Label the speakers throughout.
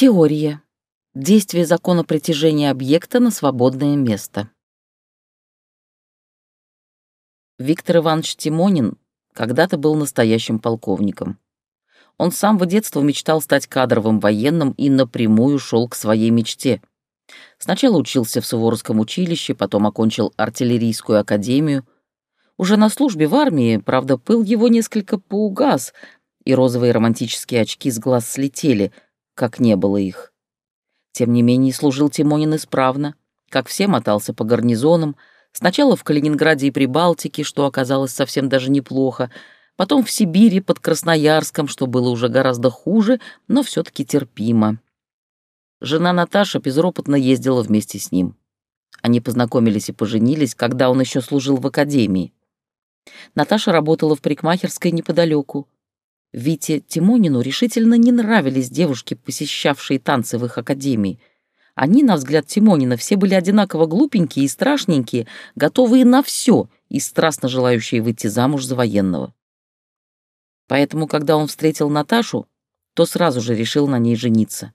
Speaker 1: Теория. Действие закона притяжения объекта на свободное место. Виктор Иванович Тимонин когда-то был настоящим полковником. Он с самого детства мечтал стать кадровым военным и напрямую шел к своей мечте. Сначала учился в Суворовском училище, потом окончил артиллерийскую академию. Уже на службе в армии, правда, пыл его несколько поугас, и розовые романтические очки с глаз слетели, как не было их. Тем не менее, служил Тимонин исправно, как все мотался по гарнизонам, Сначала в Калининграде и Прибалтике, что оказалось совсем даже неплохо, потом в Сибири под Красноярском, что было уже гораздо хуже, но все-таки терпимо. Жена Наташа безропотно ездила вместе с ним. Они познакомились и поженились, когда он еще служил в академии. Наташа работала в парикмахерской неподалеку. Вите Тимонину решительно не нравились девушки, посещавшие танцы в их академии — они, на взгляд Тимонина, все были одинаково глупенькие и страшненькие, готовые на все и страстно желающие выйти замуж за военного. Поэтому, когда он встретил Наташу, то сразу же решил на ней жениться.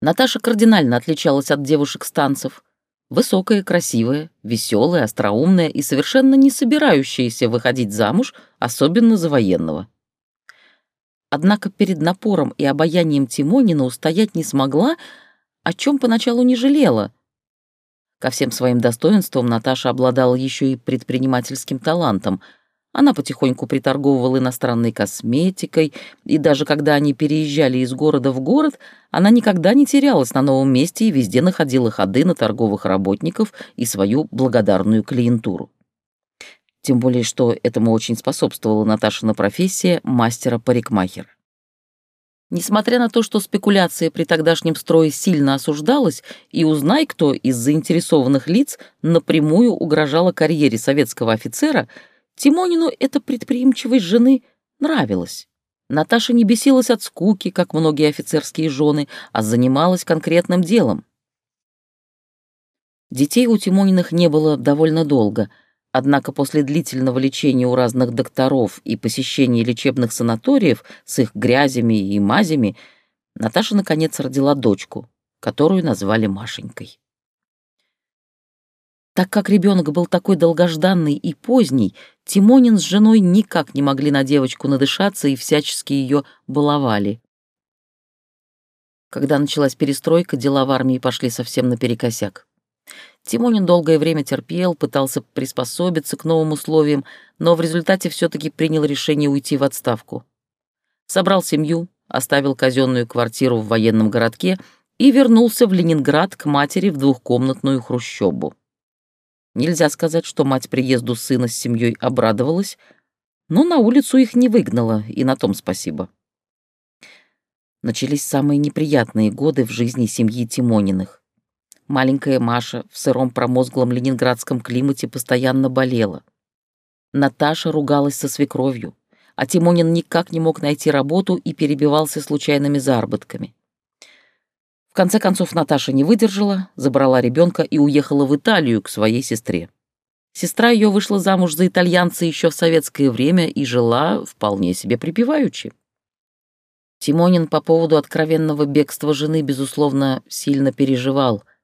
Speaker 1: Наташа кардинально отличалась от девушек станцев. Высокая, красивая, веселая, остроумная и совершенно не собирающаяся выходить замуж, особенно за военного. Однако перед напором и обаянием Тимонина устоять не смогла, о чем поначалу не жалела. Ко всем своим достоинствам Наташа обладала еще и предпринимательским талантом. Она потихоньку приторговывала иностранной косметикой, и даже когда они переезжали из города в город, она никогда не терялась на новом месте и везде находила ходы на торговых работников и свою благодарную клиентуру. Тем более, что этому очень способствовала Наташина профессия мастера-парикмахера. Несмотря на то, что спекуляция при тогдашнем строе сильно осуждалась, и узнай кто из заинтересованных лиц напрямую угрожала карьере советского офицера, Тимонину эта предприимчивость жены нравилась. Наташа не бесилась от скуки, как многие офицерские жены, а занималась конкретным делом. Детей у Тимониных не было довольно долго — Однако после длительного лечения у разных докторов и посещения лечебных санаториев с их грязями и мазями Наташа наконец родила дочку, которую назвали Машенькой. Так как ребенок был такой долгожданный и поздний, Тимонин с женой никак не могли на девочку надышаться и всячески ее баловали. Когда началась перестройка, дела в армии пошли совсем наперекосяк. Тимонин долгое время терпел, пытался приспособиться к новым условиям, но в результате все-таки принял решение уйти в отставку. Собрал семью, оставил казенную квартиру в военном городке и вернулся в Ленинград к матери в двухкомнатную хрущобу. Нельзя сказать, что мать приезду сына с семьей обрадовалась, но на улицу их не выгнала, и на том спасибо. Начались самые неприятные годы в жизни семьи Тимониных. Маленькая Маша в сыром промозглом ленинградском климате постоянно болела. Наташа ругалась со свекровью, а Тимонин никак не мог найти работу и перебивался случайными заработками. Конце концов Наташа не выдержала, забрала ребенка и уехала в Италию к своей сестре. Сестра ее вышла замуж за итальянца еще в советское время и жила вполне себе припеваючи. Тимонин по поводу откровенного бегства жены, безусловно, сильно переживал —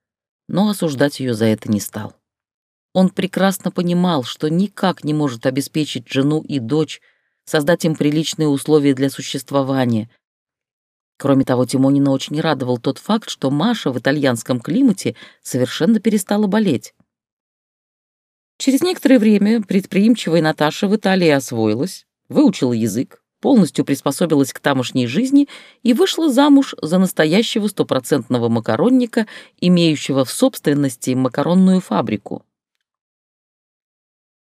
Speaker 1: но осуждать ее за это не стал. Он прекрасно понимал, что никак не может обеспечить жену и дочь, создать им приличные условия для существования. Кроме того, Тимонина очень радовал тот факт, что Маша в итальянском климате совершенно перестала болеть. Через некоторое время предприимчивая Наташа в Италии освоилась, выучила язык, полностью приспособилась к тамошней жизни и вышла замуж за настоящего стопроцентного макаронника, имеющего в собственности макаронную фабрику.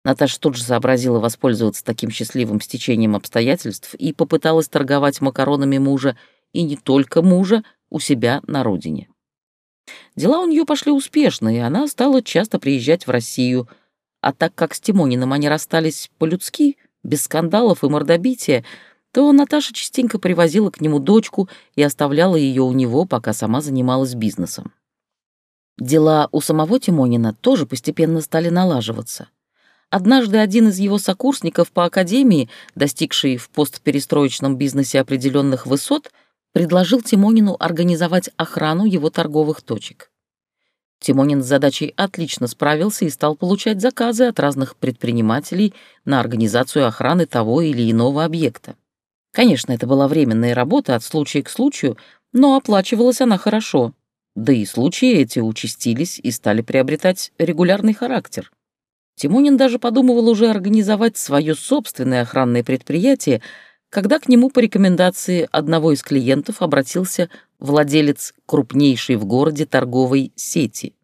Speaker 1: Наташа тут же сообразила воспользоваться таким счастливым стечением обстоятельств и попыталась торговать макаронами мужа, и не только мужа, у себя на родине. Дела у нее пошли успешно, и она стала часто приезжать в Россию, а так как с Тимониным они расстались по-людски, без скандалов и мордобития, то Наташа частенько привозила к нему дочку и оставляла ее у него, пока сама занималась бизнесом. Дела у самого Тимонина тоже постепенно стали налаживаться. Однажды один из его сокурсников по академии, достигший в постперестроечном бизнесе определенных высот, предложил Тимонину организовать охрану его торговых точек. Тимонин с задачей отлично справился и стал получать заказы от разных предпринимателей на организацию охраны того или иного объекта. Конечно, это была временная работа от случая к случаю, но оплачивалась она хорошо. Да и случаи эти участились и стали приобретать регулярный характер. Тимонин даже подумывал уже организовать свое собственное охранное предприятие, когда к нему по рекомендации одного из клиентов обратился владелец крупнейшей в городе торговой сети.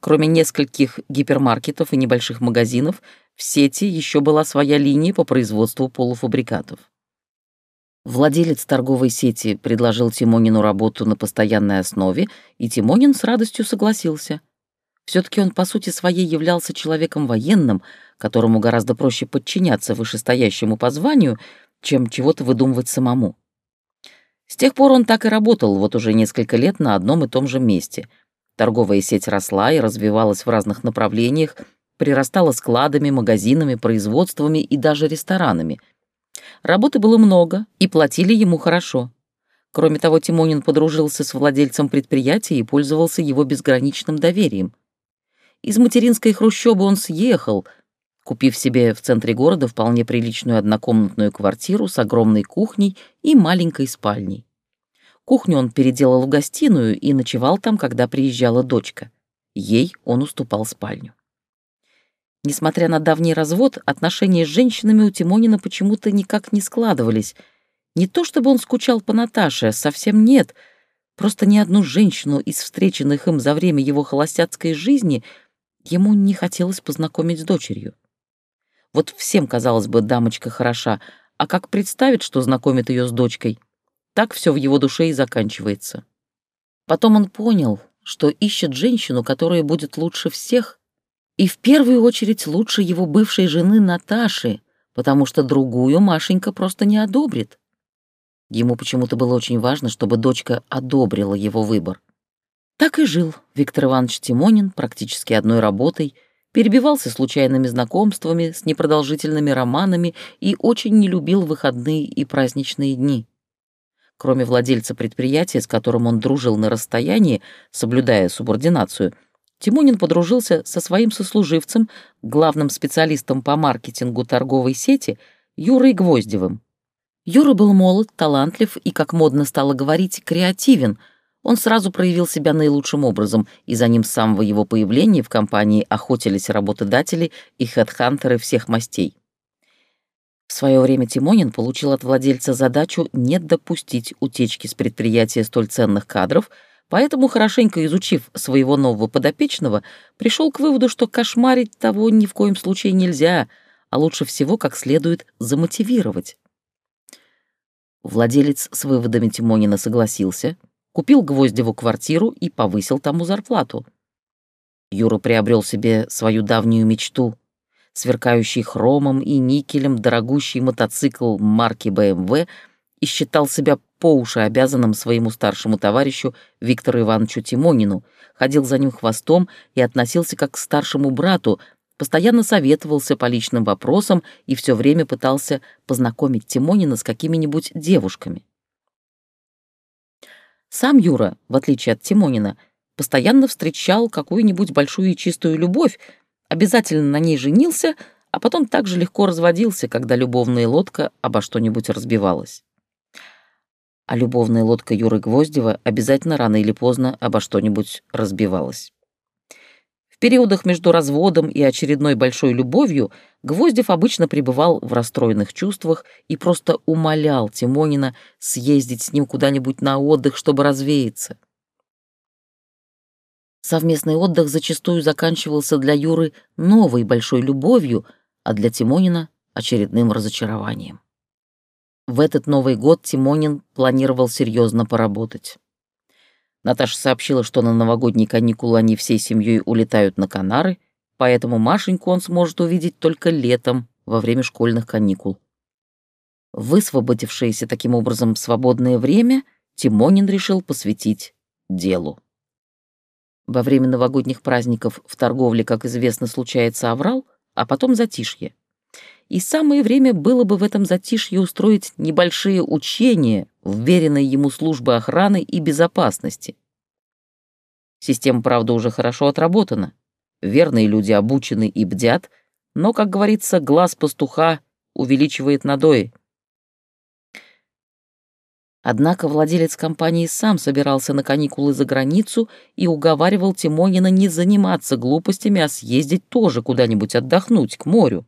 Speaker 1: Кроме нескольких гипермаркетов и небольших магазинов, в сети еще была своя линия по производству полуфабрикатов. Владелец торговой сети предложил Тимонину работу на постоянной основе, и Тимонин с радостью согласился. Все-таки он по сути своей являлся человеком военным, которому гораздо проще подчиняться вышестоящему по званию, чем чего-то выдумывать самому. С тех пор он так и работал вот уже несколько лет на одном и том же месте. Торговая сеть росла и развивалась в разных направлениях, прирастала складами, магазинами, производствами и даже ресторанами. Работы было много, и платили ему хорошо. Кроме того, Тимонин подружился с владельцем предприятия и пользовался его безграничным доверием. Из материнской хрущобы он съехал — купив себе в центре города вполне приличную однокомнатную квартиру с огромной кухней и маленькой спальней. Кухню он переделал в гостиную и ночевал там, когда приезжала дочка. Ей он уступал спальню. Несмотря на давний развод, отношения с женщинами у Тимонина почему-то никак не складывались. Не то чтобы он скучал по Наташе, совсем нет. Просто ни одну женщину из встреченных им за время его холостяцкой жизни ему не хотелось познакомить с дочерью. Вот всем, казалось бы, дамочка хороша, а как представит, что знакомит ее с дочкой, так все в его душе и заканчивается. Потом он понял, что ищет женщину, которая будет лучше всех, и в первую очередь лучше его бывшей жены Наташи, потому что другую Машенька просто не одобрит. Ему почему-то было очень важно, чтобы дочка одобрила его выбор. Так и жил Виктор Иванович Тимонин практически одной работой — перебивался случайными знакомствами с непродолжительными романами и очень не любил выходные и праздничные дни. Кроме владельца предприятия, с которым он дружил на расстоянии, соблюдая субординацию, Тимонин подружился со своим сослуживцем, главным специалистом по маркетингу торговой сети, Юрой Гвоздевым. Юра был молод, талантлив и, как модно стало говорить, креативен — он сразу проявил себя наилучшим образом, и за ним с самого его появления в компании охотились работодатели и хедхантеры всех мастей. В свое время Тимонин получил от владельца задачу не допустить утечки с предприятия столь ценных кадров, поэтому, хорошенько изучив своего нового подопечного, пришел к выводу, что кошмарить того ни в коем случае нельзя, а лучше всего как следует замотивировать. Владелец с выводами Тимонина согласился — купил Гвоздеву квартиру и повысил тому зарплату. Юра приобрел себе свою давнюю мечту — сверкающий хромом и никелем дорогущий мотоцикл марки BMW и считал себя по уши обязанным своему старшему товарищу Виктору Ивановичу Тимонину, ходил за ним хвостом и относился как к старшему брату, постоянно советовался по личным вопросам и все время пытался познакомить Тимонина с какими-нибудь девушками. Сам Юра, в отличие от Тимонина, постоянно встречал какую-нибудь большую и чистую любовь, обязательно на ней женился, а потом так же легко разводился, когда любовная лодка обо что-нибудь разбивалась. А любовная лодка Юры Гвоздева обязательно рано или поздно обо что-нибудь разбивалась периодах между разводом и очередной большой любовью Гвоздев обычно пребывал в расстроенных чувствах и просто умолял Тимонина съездить с ним куда-нибудь на отдых, чтобы развеяться. Совместный отдых зачастую заканчивался для Юры новой большой любовью, а для Тимонина — очередным разочарованием. В этот Новый год Тимонин планировал серьезно поработать. Наташа сообщила, что на новогодние каникулы они всей семьей улетают на Канары, поэтому Машеньку он сможет увидеть только летом, во время школьных каникул. Высвободившееся таким образом свободное время Тимонин решил посвятить делу. Во время новогодних праздников в торговле, как известно, случается аврал, а потом затишье. И самое время было бы в этом затишье устроить небольшие учения вверенной ему службы охраны и безопасности. Система, правда, уже хорошо отработана. Верные люди обучены и бдят, но, как говорится, глаз пастуха увеличивает надои. Однако владелец компании сам собирался на каникулы за границу и уговаривал Тимонина не заниматься глупостями, а съездить тоже куда-нибудь отдохнуть, к морю.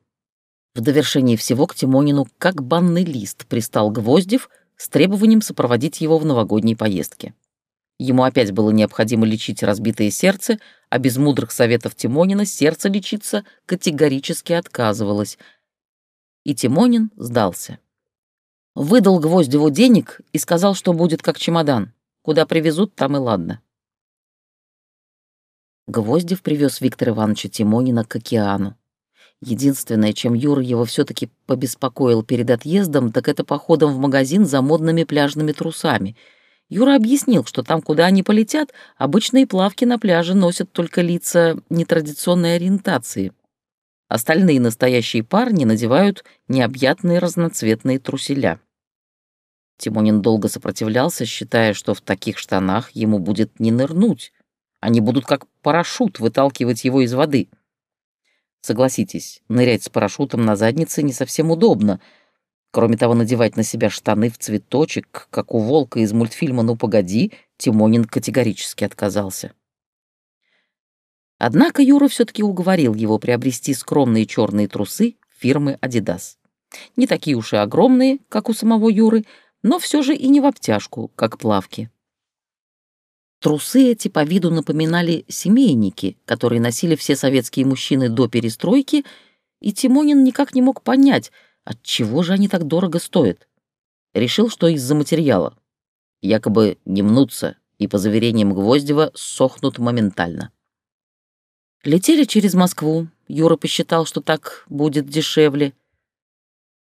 Speaker 1: В довершении всего к Тимонину, как банный лист, пристал Гвоздев с требованием сопроводить его в новогодней поездке. Ему опять было необходимо лечить разбитое сердце, а без мудрых советов Тимонина сердце лечиться категорически отказывалось. И Тимонин сдался. Выдал Гвоздеву денег и сказал, что будет как чемодан. Куда привезут, там и ладно. Гвоздев привез Виктора Ивановича Тимонина к океану. Единственное, чем Юра его все таки побеспокоил перед отъездом, так это походом в магазин за модными пляжными трусами. Юра объяснил, что там, куда они полетят, обычные плавки на пляже носят только лица нетрадиционной ориентации. Остальные настоящие парни надевают необъятные разноцветные труселя. Тимонин долго сопротивлялся, считая, что в таких штанах ему будет не нырнуть. Они будут как парашют выталкивать его из воды. Согласитесь, нырять с парашютом на заднице не совсем удобно. Кроме того, надевать на себя штаны в цветочек, как у волка из мультфильма «Ну, погоди», Тимонин категорически отказался. Однако Юра все-таки уговорил его приобрести скромные черные трусы фирмы Adidas. Не такие уж и огромные, как у самого Юры, но все же и не в обтяжку, как плавки. Трусы эти по виду напоминали семейники, которые носили все советские мужчины до перестройки, и Тимонин никак не мог понять, от чего же они так дорого стоят. Решил, что из-за материала. Якобы не мнутся и, по заверениям Гвоздева, сохнут моментально. Летели через Москву. Юра посчитал, что так будет дешевле.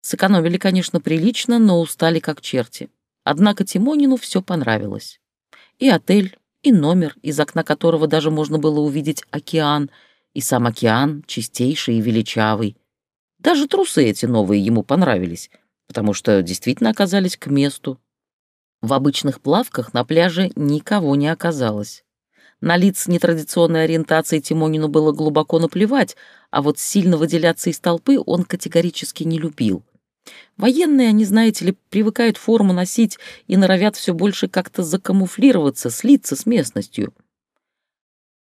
Speaker 1: Сэкономили, конечно, прилично, но устали как черти. Однако Тимонину все понравилось. И отель, и номер, из окна которого даже можно было увидеть океан, и сам океан, чистейший и величавый. Даже трусы эти новые ему понравились, потому что действительно оказались к месту. В обычных плавках на пляже никого не оказалось. На лиц нетрадиционной ориентации Тимонину было глубоко наплевать, а вот сильно выделяться из толпы он категорически не любил. Военные, они, знаете ли, привыкают форму носить и норовят все больше как-то закамуфлироваться, слиться с местностью.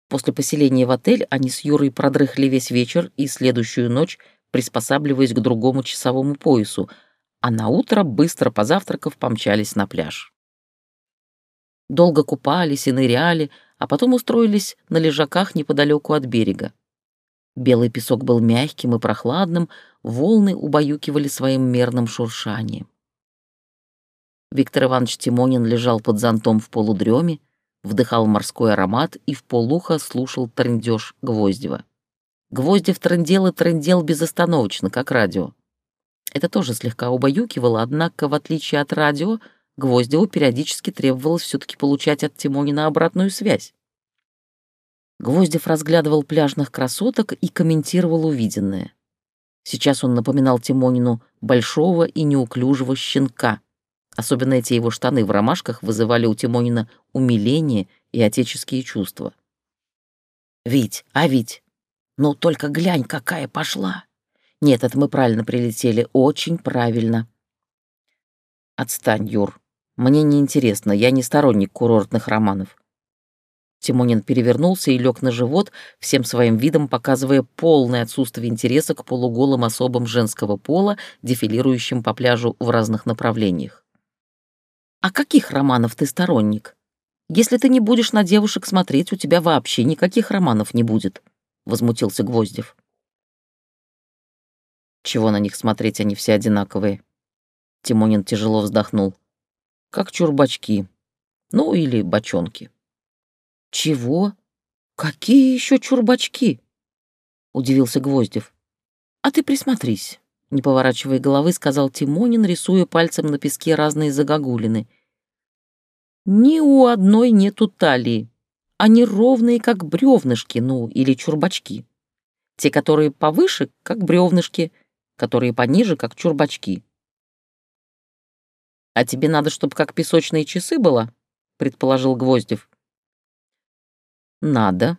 Speaker 1: После поселения в отель они с Юрой продрыхли весь вечер и следующую ночь, приспосабливаясь к другому часовому поясу, а на утро быстро позавтракав, помчались на пляж. Долго купались и ныряли, а потом устроились на лежаках неподалеку от берега. Белый песок был мягким и прохладным, волны убаюкивали своим мерным шуршанием. Виктор Иванович Тимонин лежал под зонтом в полудреме, вдыхал морской аромат и в полухо слушал трындеж Гвоздева. Гвоздев трындел и трындел безостановочно, как радио. Это тоже слегка убаюкивало, однако, в отличие от радио, Гвоздеву периодически требовалось все-таки получать от Тимонина обратную связь. Гвоздев разглядывал пляжных красоток и комментировал увиденное. Сейчас он напоминал Тимонину большого и неуклюжего щенка. Особенно эти его штаны в ромашках вызывали у Тимонина умиление и отеческие чувства. «Вить, а Вить, ну только глянь, какая пошла!» «Нет, это мы правильно прилетели, очень правильно». «Отстань, Юр», мне не интересно, я не сторонник курортных романов. Тимонин перевернулся и лег на живот, всем своим видом показывая полное отсутствие интереса к полуголым особам женского пола, дефилирующим по пляжу в разных направлениях. «А каких романов ты сторонник? Если ты не будешь на девушек смотреть, у тебя вообще никаких романов не будет», — возмутился Гвоздев. «Чего на них смотреть, они все одинаковые?» Тимонин тяжело вздохнул как чурбачки. Ну, или бочонки. «Чего? Какие еще чурбачки?» — удивился Гвоздев. «А ты присмотрись», — не поворачивая головы, сказал Тимонин, рисуя пальцем на песке разные загогулины. «Ни у одной нету талии. Они ровные, как бревнышки, ну, или чурбачки. Те, которые повыше, как бревнышки, которые пониже, как чурбачки. «А тебе надо, чтобы как песочные часы было?» — предположил Гвоздев. «Надо.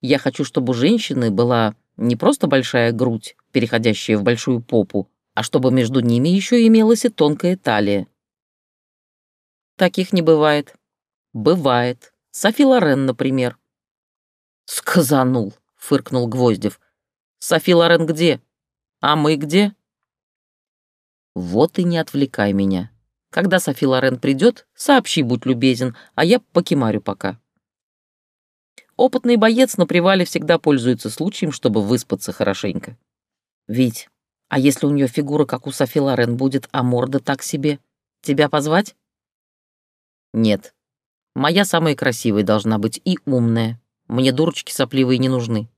Speaker 1: Я хочу, чтобы у женщины была не просто большая грудь, переходящая в большую попу, а чтобы между ними еще имелась и тонкая талия. Таких не бывает. Бывает. Софи Лорен, например. Сказанул, фыркнул Гвоздев. Софи Лорен где? А мы где? Вот и не отвлекай меня. Когда Софи Лорен придет, сообщи, будь любезен, а я покемарю пока. Опытный боец на привале всегда пользуется случаем, чтобы выспаться хорошенько. Вить, а если у нее фигура, как у Софи Лорен, будет, а морда так себе? Тебя позвать? Нет. Моя самая красивая должна быть и умная. Мне дурочки сопливые не нужны.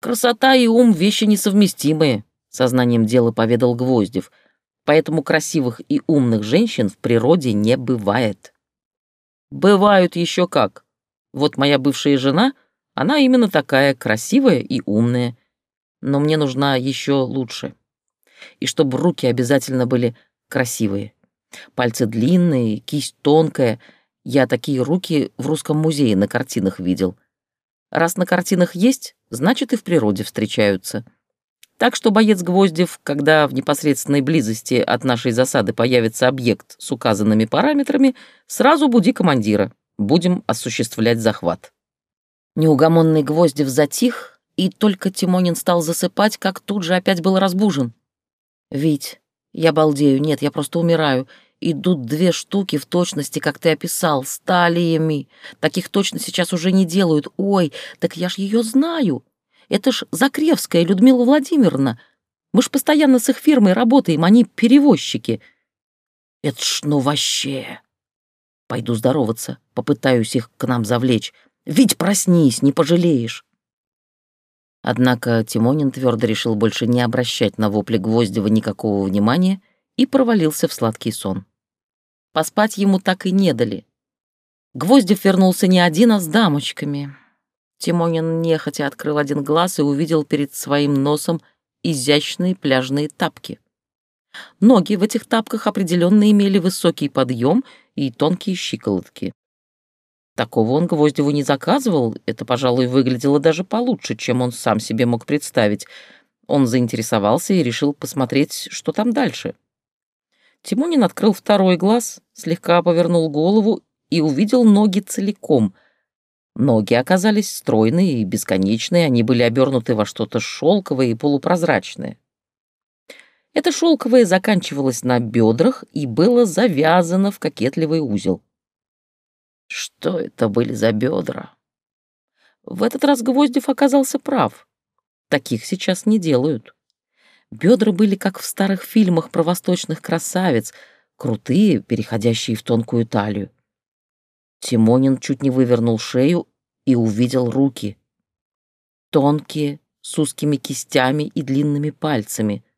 Speaker 1: Красота и ум — вещи несовместимые, сознанием дела поведал Гвоздев. Поэтому красивых и умных женщин в природе не бывает. Бывают еще как. Вот моя бывшая жена, она именно такая красивая и умная. Но мне нужна еще лучше. И чтобы руки обязательно были красивые. Пальцы длинные, кисть тонкая. Я такие руки в русском музее на картинах видел. Раз на картинах есть, значит и в природе встречаются. Так что боец Гвоздев, когда в непосредственной близости от нашей засады появится объект с указанными параметрами, сразу буди командира будем осуществлять захват». Неугомонный Гвоздев затих, и только Тимонин стал засыпать, как тут же опять был разбужен. «Вить, я балдею, нет, я просто умираю. Идут две штуки в точности, как ты описал, с. Таких точно сейчас уже не делают. Ой, так я ж ее знаю. Это ж Закревская Людмила Владимировна. Мы ж постоянно с их фирмой работаем, они перевозчики. Это ж ну вообще. Пойду здороваться, попытаюсь их к нам завлечь. Ведь проснись, не пожалеешь. Однако Тимонин твердо решил больше не обращать на вопли Гвоздева никакого внимания и провалился в сладкий сон. Поспать ему так и не дали. Гвоздев вернулся не один, а с дамочками. Тимонин нехотя открыл один глаз и увидел перед своим носом изящные пляжные тапки. Ноги в этих тапках определенно имели высокий подъем и тонкие щиколотки. Такого он Гвоздеву не заказывал, это, пожалуй, выглядело даже получше, чем он сам себе мог представить. Он заинтересовался и решил посмотреть, что там дальше. Тимонин открыл второй глаз, слегка повернул голову и увидел ноги целиком. Ноги оказались стройные и бесконечные, они были обернуты во что-то шелковое и полупрозрачное. Это шелковое заканчивалось на бедрах и было завязано в кокетливый узел. Что это были за бедра? В этот раз Гвоздев оказался прав. Таких сейчас не делают. Бедра были как в старых фильмах про восточных красавиц, крутые, переходящие в тонкую талию. Тимонин чуть не вывернул шею и увидел руки. Тонкие, с узкими кистями и длинными пальцами —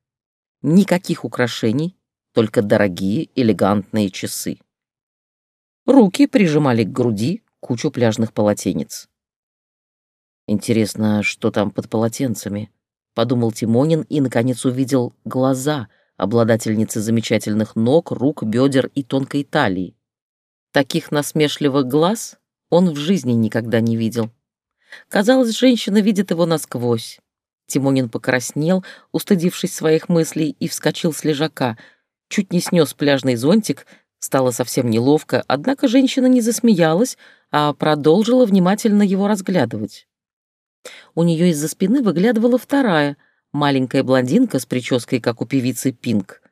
Speaker 1: Никаких украшений, только дорогие элегантные часы. Руки прижимали к груди кучу пляжных полотенец. «Интересно, что там под полотенцами?» — подумал Тимонин и, наконец, увидел глаза обладательницы замечательных ног, рук, бедер и тонкой талии. Таких насмешливых глаз он в жизни никогда не видел. Казалось, женщина видит его насквозь. Тимонин покраснел, устыдившись своих мыслей, и вскочил с лежака. Чуть не снес пляжный зонтик, стало совсем неловко, однако женщина не засмеялась, а продолжила внимательно его разглядывать. У нее из-за спины выглядывала вторая, маленькая блондинка с прической, как у певицы Пинк.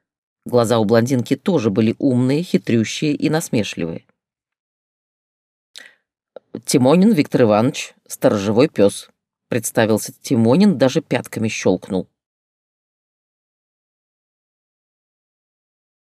Speaker 1: Глаза у блондинки тоже были умные, хитрющие и насмешливые. «Тимонин Виктор Иванович, сторожевой пес», представился Тимонин, даже пятками щелкнул.